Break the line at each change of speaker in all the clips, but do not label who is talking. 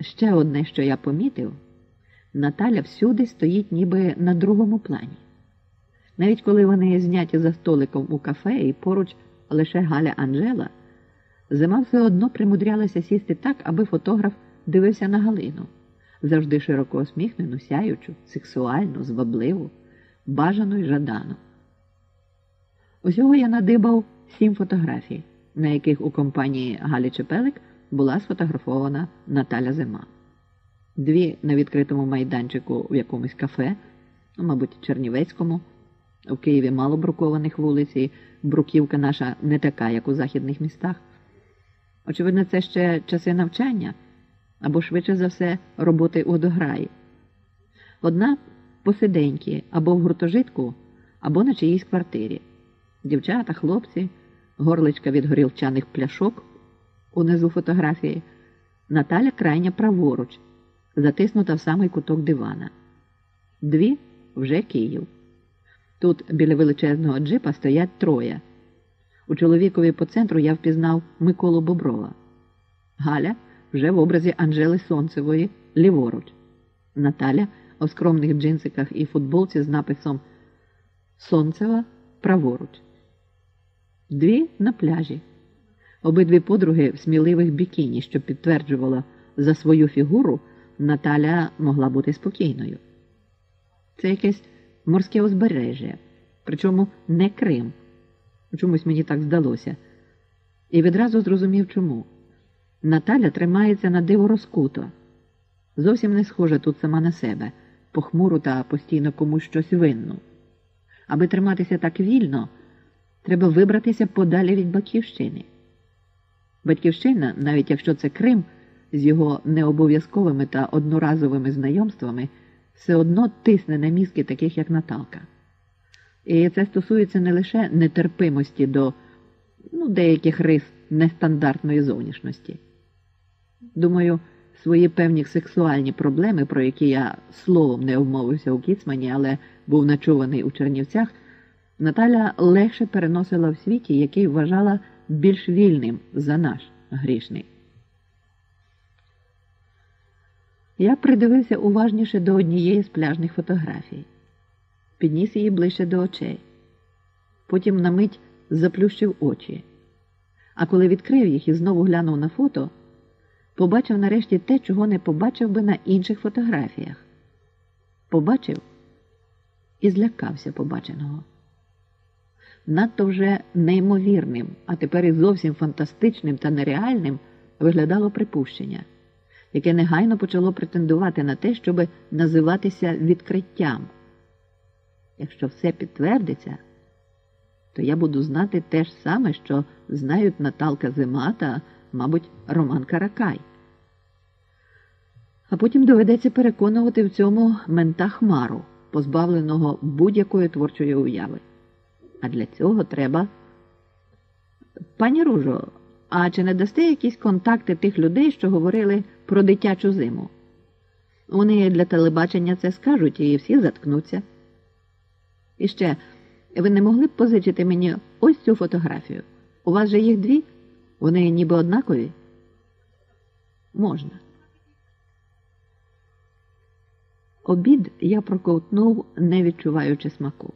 Ще одне, що я помітив, Наталя всюди стоїть ніби на другому плані. Навіть коли вони зняті за столиком у кафе і поруч лише Галя Анжела, зима все одно примудрялася сісти так, аби фотограф дивився на Галину, завжди широко усміхнену, сяючу, сексуальну, звабливу, бажану й жадану. Усього я надибав сім фотографій, на яких у компанії Галі Чепелик була сфотографована Наталя Зима. Дві на відкритому майданчику в якомусь кафе, мабуть, Чернівецькому. У Києві мало брукованих вулиць, і бруківка наша не така, як у західних містах. Очевидно, це ще часи навчання або, швидше за все, роботи у дограї. Одна посиденьки або в гуртожитку, або на чиїсь квартирі. Дівчата, хлопці, горличка від горілчаних пляшок унизу фотографії, Наталя крайня праворуч, затиснута в самий куток дивана. Дві вже Київ. Тут біля величезного джипа стоять троє. У чоловікові по центру я впізнав Миколу Боброва. Галя вже в образі Анжели Сонцевої ліворуч. Наталя у скромних джинсиках і футболці з написом Сонцева праворуч. Дві на пляжі. Обидві подруги в сміливих бікіні, що підтверджувала за свою фігуру, Наталя могла бути спокійною. Це якесь морське узбережжя, причому не Крим. Чомусь мені так здалося. І відразу зрозумів чому. Наталя тримається на диво розкуто. Зовсім не схожа тут сама на себе, похмуру та постійно комусь щось винну. Аби триматися так вільно, треба вибратися подалі від батьківщини. Батьківщина, навіть якщо це Крим, з його необов'язковими та одноразовими знайомствами, все одно тисне на мізки таких, як Наталка. І це стосується не лише нетерпимості до ну, деяких рис нестандартної зовнішності. Думаю, свої певні сексуальні проблеми, про які я словом не обмовився у Кіцмані, але був начуваний у Чернівцях, Наталя легше переносила в світі, який вважала більш вільним за наш грішний. Я придивився уважніше до однієї з пляжних фотографій, підніс її ближче до очей, потім на мить заплющив очі. А коли відкрив їх і знову глянув на фото, побачив нарешті те, чого не побачив би на інших фотографіях. Побачив і злякався побаченого. Надто вже неймовірним, а тепер і зовсім фантастичним та нереальним виглядало припущення яке негайно почало претендувати на те, щоб називатися відкриттям. Якщо все підтвердиться, то я буду знати те ж саме, що знають Наталка Зима та, мабуть, Роман Каракай. А потім доведеться переконувати в цьому мента Хмару, позбавленого будь-якої творчої уяви. А для цього треба. Пані Ружо, а чи не дасте якісь контакти тих людей, що говорили про дитячу зиму? Вони для телебачення це скажуть і всі заткнуться. І ще, ви не могли б позичити мені ось цю фотографію? У вас же їх дві? Вони ніби однакові? Можна. Обід я проковтнув, не відчуваючи смаку.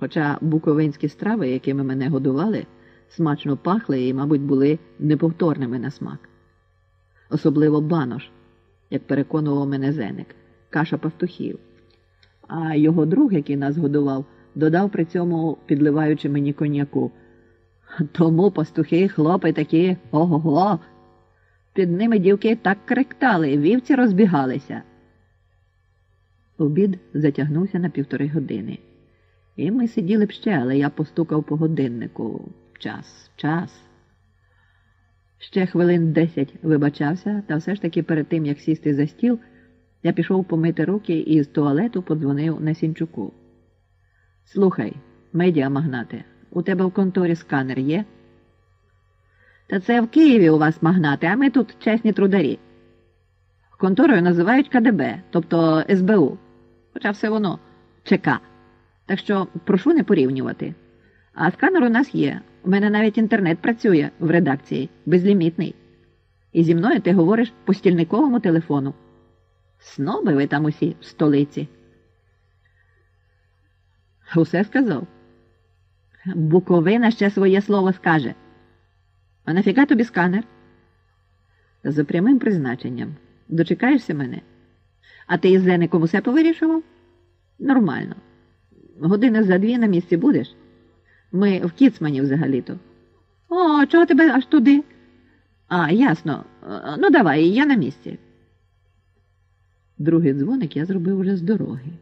Хоча буковинські страви, якими мене годували, смачно пахли і, мабуть, були неповторними на смак. Особливо банош, як переконував мене зеник, каша пастухів. А його друг, який нас годував, додав при цьому, підливаючи мені коньяку. Тому пастухи, хлопи такі ого го Під ними дівки так кректали, вівці розбігалися. Обід затягнувся на півтори години. І ми сиділи б ще, але я постукав по годиннику. Час, час. Ще хвилин десять вибачався, та все ж таки перед тим, як сісти за стіл, я пішов помити руки і з туалету подзвонив на Сінчуку. Слухай, медіамагнате, у тебе в конторі сканер є? Та це в Києві у вас магнати, а ми тут чесні трударі. Конторою називають КДБ, тобто СБУ, хоча все воно ЧК. Так що прошу не порівнювати. А сканер у нас є. У мене навіть інтернет працює в редакції, безлімітний. І зі мною ти говориш по стільниковому телефону. Сноби ви там усі в столиці. Усе сказав. Буковина ще своє слово скаже. А нафіга тобі сканер? За прямим призначенням. Дочекаєшся мене? А ти із Зеником усе повирішував? Нормально. Години за дві на місці будеш? Ми в Кіцмані взагалі-то. О, чого тебе аж туди? А, ясно. Ну, давай, я на місці. Другий дзвоник я зробив уже з дороги.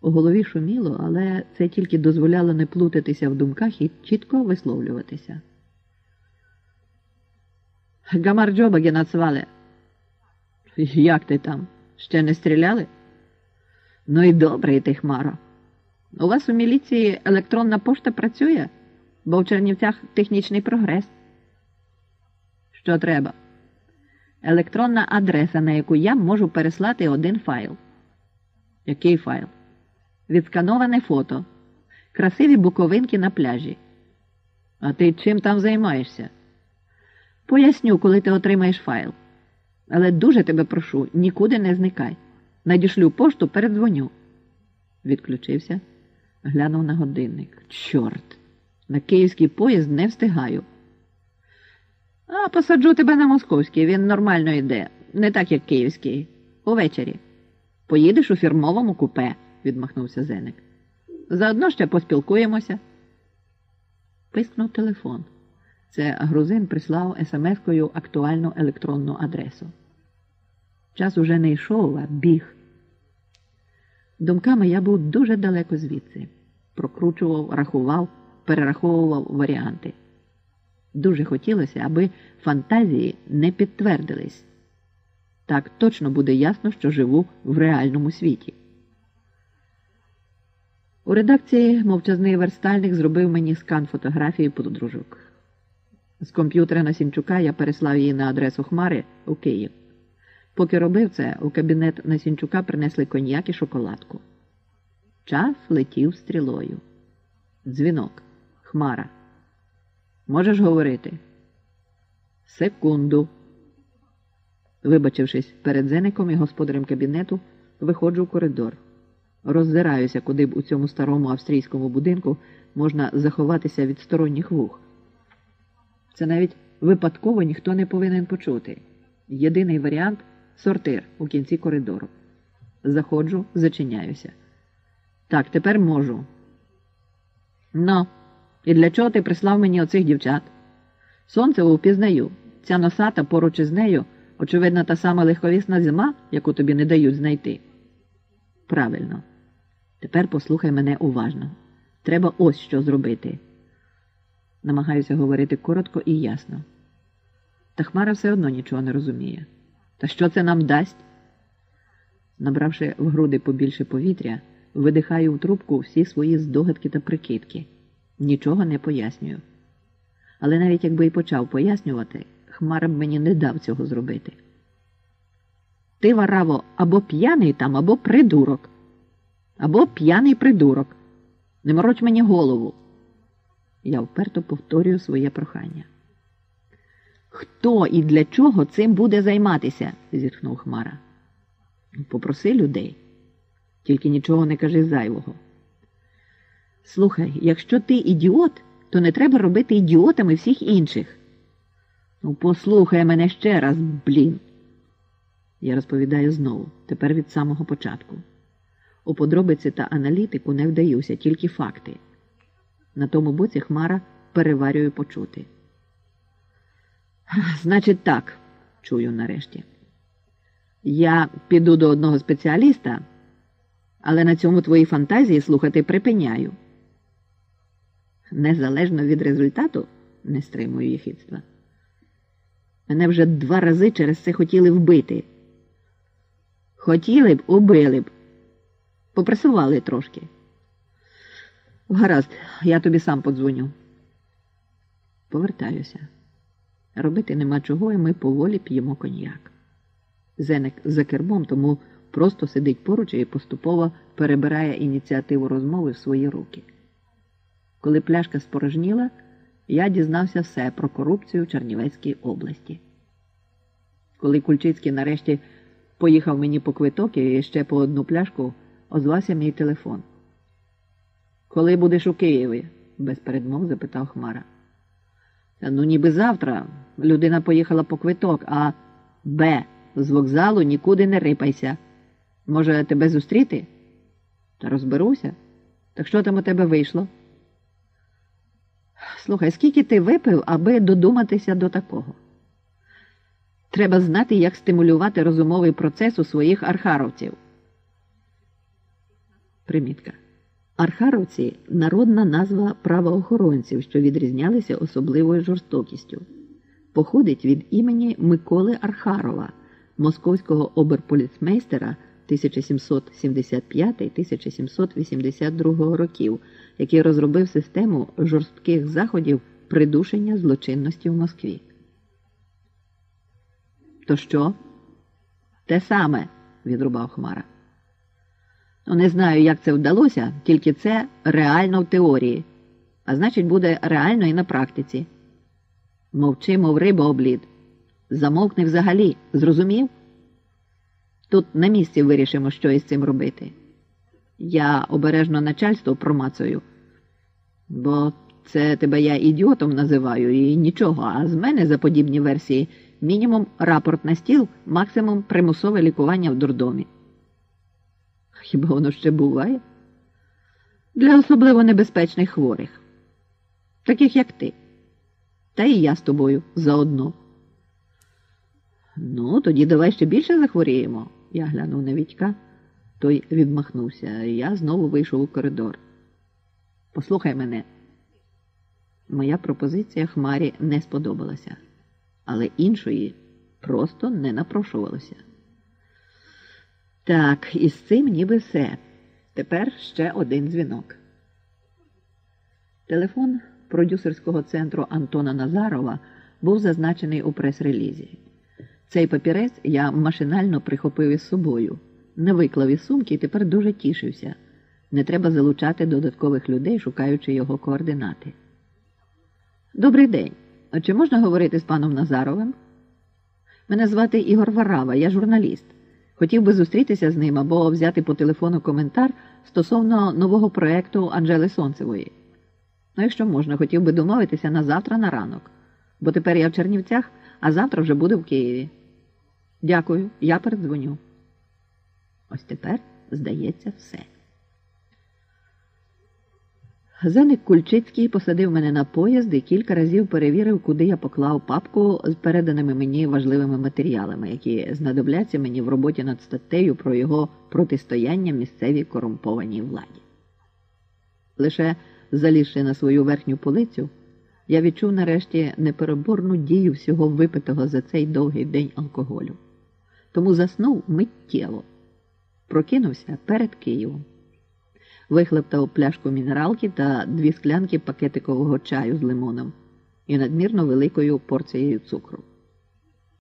У голові шуміло, але це тільки дозволяло не плутатися в думках і чітко висловлюватися. Гамар Гамарджоба генацвале. Як ти там? Ще не стріляли? Ну і добре, ти, Хмаро. У вас у міліції електронна пошта працює, бо в Чернівцях технічний прогрес. Що треба? Електронна адреса, на яку я можу переслати один файл. Який файл? Відскановане фото. Красиві буковинки на пляжі. А ти чим там займаєшся? Поясню, коли ти отримаєш файл. Але дуже тебе прошу, нікуди не зникай. Надішлю пошту, передзвоню. Відключився, глянув на годинник. Чорт, на київський поїзд не встигаю. А посаджу тебе на московський, він нормально йде, не так, як київський. Увечері. Поїдеш у фірмовому купе, відмахнувся Зеник. Заодно ще поспілкуємося. Пискнув телефон. Це грузин прислав смс-кою актуальну електронну адресу. Час уже не йшов, а біг. Думками я був дуже далеко звідси. Прокручував, рахував, перераховував варіанти. Дуже хотілося, аби фантазії не підтвердились. Так точно буде ясно, що живу в реальному світі. У редакції мовчазний верстальник зробив мені скан фотографії подружок. З комп'ютера на Сінчука я переслав її на адресу Хмари у Київ. Поки робив це, у кабінет на Сінчука принесли коньяк і шоколадку. Час летів стрілою. Дзвінок. Хмара. Можеш говорити? Секунду. Вибачившись перед зеником і господарем кабінету, виходжу в коридор. Роззираюся, куди б у цьому старому австрійському будинку можна заховатися від сторонніх вух. Це навіть випадково ніхто не повинен почути. Єдиний варіант сортир у кінці коридору. Заходжу, зачиняюся. Так, тепер можу. Ну, і для чого ти прислав мені оцих дівчат? Сонце упізнаю. Ця носата поруч із нею, очевидно, та сама легковісна зима, яку тобі не дають знайти. Правильно. Тепер послухай мене уважно. Треба ось що зробити. Намагаюся говорити коротко і ясно. Та Хмара все одно нічого не розуміє. Та що це нам дасть? Набравши в груди побільше повітря, видихаю в трубку всі свої здогадки та прикидки. Нічого не пояснюю. Але навіть якби і почав пояснювати, Хмара б мені не дав цього зробити. Ти, Вараво, або п'яний там, або придурок, або п'яний придурок. Не мороч мені голову. Я вперто повторюю своє прохання. Хто і для чого цим буде займатися? зітхнув Хмара. Попроси людей, тільки нічого не кажи зайвого. Слухай, якщо ти ідіот, то не треба робити ідіотами всіх інших. Ну, послухай мене ще раз, блін. Я розповідаю знову, тепер від самого початку. У подробиці та аналітику не вдаюся, тільки факти. На тому боці Хмара переварює почути. Значить, так, чую нарешті. Я піду до одного спеціаліста, але на цьому твої фантазії слухати припиняю. Незалежно від результату, не стримую їхідства. Мене вже два рази через це хотіли вбити. Хотіли б, убили б, попресували трошки. Гаразд, я тобі сам подзвоню. Повертаюся. Робити нема чого, і ми поволі п'ємо коньяк. Зеник за кермом, тому просто сидить поруч і поступово перебирає ініціативу розмови в свої руки. Коли пляшка спорожніла, я дізнався все про корупцію в Чернівецькій області. Коли Кульчицький нарешті поїхав мені по квиток і ще по одну пляшку, озвався мій телефон. Коли будеш у Києві? без передмов запитав Хмара. Та ну ніби завтра. Людина поїхала по квиток, а Б. З вокзалу нікуди не рипайся. Може, тебе зустріти? Та розберуся. Так що там у тебе вийшло? Слухай, скільки ти випив, аби додуматися до такого? Треба знати, як стимулювати розумовий процес у своїх архаровців. Примітка. Архаровці народна назва правоохоронців, що відрізнялися особливою жорстокістю. Походить від імені Миколи Архарова, московського оберполіцмейстера 1775-1782 років, який розробив систему жорстких заходів придушення злочинності в Москві. То що? Те саме, відрубав Хмара. Ну, не знаю, як це вдалося, тільки це реально в теорії, а значить, буде реально і на практиці. Мовчи, мов риба облід. Замовкни взагалі, зрозумів? Тут на місці вирішимо, що із цим робити. Я обережно начальство промацую, бо це тебе я ідіотом називаю і нічого, а з мене за подібні версії мінімум рапорт на стіл, максимум примусове лікування в дурдомі. Хіба воно ще буває? Для особливо небезпечних хворих, таких як ти. Та і я з тобою заодно. Ну, тоді давай ще більше захворіємо. Я глянув на Вітька, той відмахнувся, я знову вийшов у коридор. Послухай мене. Моя пропозиція Хмарі не сподобалася, але іншої просто не напрошувалося. Так, із цим ніби все. Тепер ще один дзвінок. Телефон продюсерського центру Антона Назарова був зазначений у прес-релізі. Цей папірець я машинально прихопив із собою, не виклав із сумки і тепер дуже тішився. Не треба залучати додаткових людей, шукаючи його координати. Добрий день. А чи можна говорити з паном Назаровим? Мене звати Ігор Варава, я журналіст. Хотів би зустрітися з ним або взяти по телефону коментар стосовно нового проєкту Анжели Сонцевої. Ну, якщо можна, хотів би домовитися на завтра на ранок, бо тепер я в Чернівцях, а завтра вже буду в Києві. Дякую, я передзвоню. Ось тепер, здається, все. Зеник Кульчицький посадив мене на поїзд і кілька разів перевірив, куди я поклав папку з переданими мені важливими матеріалами, які знадобляться мені в роботі над статтею про його протистояння місцевій корумпованій владі. Лише залізши на свою верхню полицю, я відчув нарешті непереборну дію всього випитого за цей довгий день алкоголю. Тому заснув миттєво, прокинувся перед Києвом вихлептав пляшку мінералки та дві склянки пакетикового чаю з лимоном і надмірно великою порцією цукру.